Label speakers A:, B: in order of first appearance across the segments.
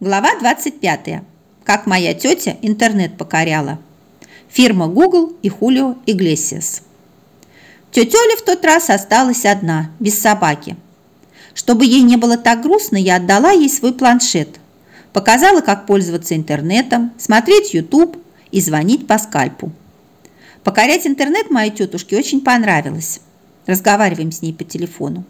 A: Глава 25. Как моя тетя интернет покоряла. Фирма Google и Хулио Иглесиас. Тетя Оля в тот раз осталась одна, без собаки. Чтобы ей не было так грустно, я отдала ей свой планшет. Показала, как пользоваться интернетом, смотреть YouTube и звонить по скальпу. Покорять интернет моей тетушке очень понравилось. Разговариваем с ней по телефону.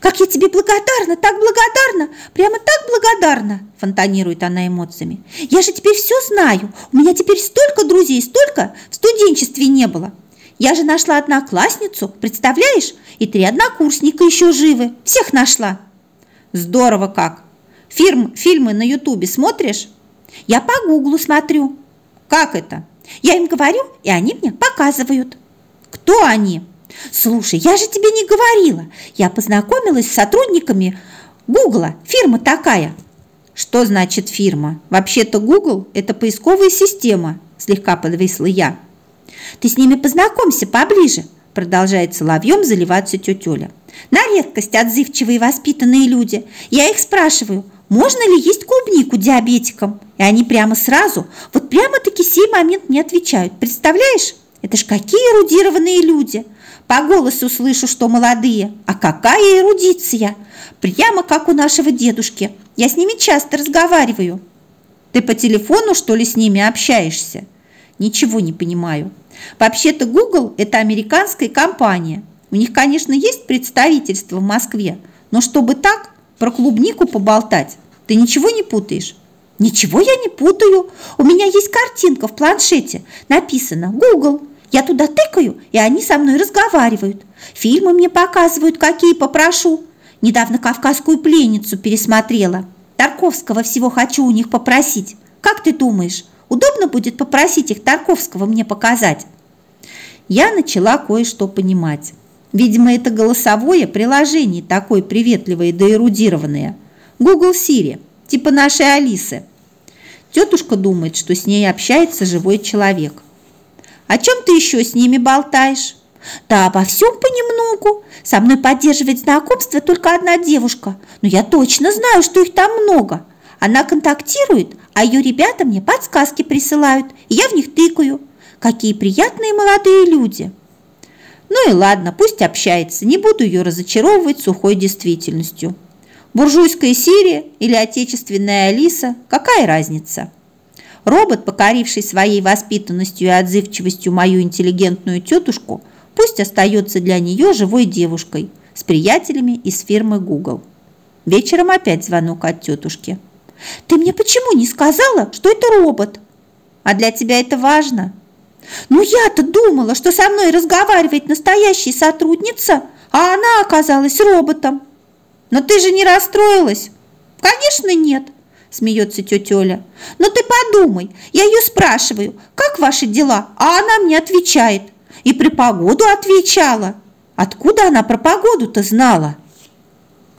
A: «Как я тебе благодарна, так благодарна, прямо так благодарна!» фонтанирует она эмоциями. «Я же теперь все знаю, у меня теперь столько друзей, столько в студенчестве не было. Я же нашла одноклассницу, представляешь? И три однокурсника еще живы, всех нашла». «Здорово как! Фирм, фильмы на ютубе смотришь?» «Я по гуглу смотрю». «Как это?» «Я им говорю, и они мне показывают». «Кто они?» Слушай, я же тебе не говорила. Я познакомилась с сотрудниками Гугла. Фирма такая. Что значит фирма? Вообще-то Google – это поисковая система, слегка подвисла я. Ты с ними познакомься поближе, продолжает соловьем заливаться тетя Оля. На редкость отзывчивые воспитанные люди. Я их спрашиваю, можно ли есть клубнику диабетикам? И они прямо сразу, вот прямо-таки сей момент не отвечают. Представляешь? Это ж какие эрудированные люди! По голосу слышу, что молодые. А какая эрудиция! Прямо как у нашего дедушки. Я с ними часто разговариваю. Ты по телефону, что ли, с ними общаешься? Ничего не понимаю. Вообще-то Google – это американская компания. У них, конечно, есть представительство в Москве, но чтобы так, про клубнику поболтать, ты ничего не путаешь? Ничего я не путаю. У меня есть картинка в планшете. Написано «Google». Я туда тыкаю, и они со мной разговаривают. Фильмы мне показывают, какие попрошу. Недавно «Кавказскую пленницу» пересмотрела. Тарковского всего хочу у них попросить. Как ты думаешь, удобно будет попросить их Тарковского мне показать? Я начала кое-что понимать. Видимо, это голосовое приложение такое приветливое да эрудированное. Google Siri, типа нашей Алисы. Тетушка думает, что с ней общается живой человек. О чем ты еще с ними болтаешь? Да обо всем понемногу. Со мной поддерживает знакомство только одна девушка, но я точно знаю, что их там много. Она контактирует, а ее ребята мне подсказки присылают, и я в них тыкаю. Какие приятные молодые люди. Ну и ладно, пусть общается, не буду ее разочаровывать сухой действительностью. Буржуйская Сирия или отечественная Алиса, какая разница? Робот, покоривший своей воспитанностью и отзывчивостью мою интеллигентную тетушку, пусть остается для нее живой девушкой с приятелями из фирмы Google. Вечером опять звонок от тетушки. «Ты мне почему не сказала, что это робот?» «А для тебя это важно?» «Ну я-то думала, что со мной разговаривает настоящая сотрудница, а она оказалась роботом». «Но ты же не расстроилась?» «Конечно нет смеется тетя Оля. Но ты подумай, я ее спрашиваю, как ваши дела, а она мне отвечает. И про погоду отвечала. Откуда она про погоду-то знала?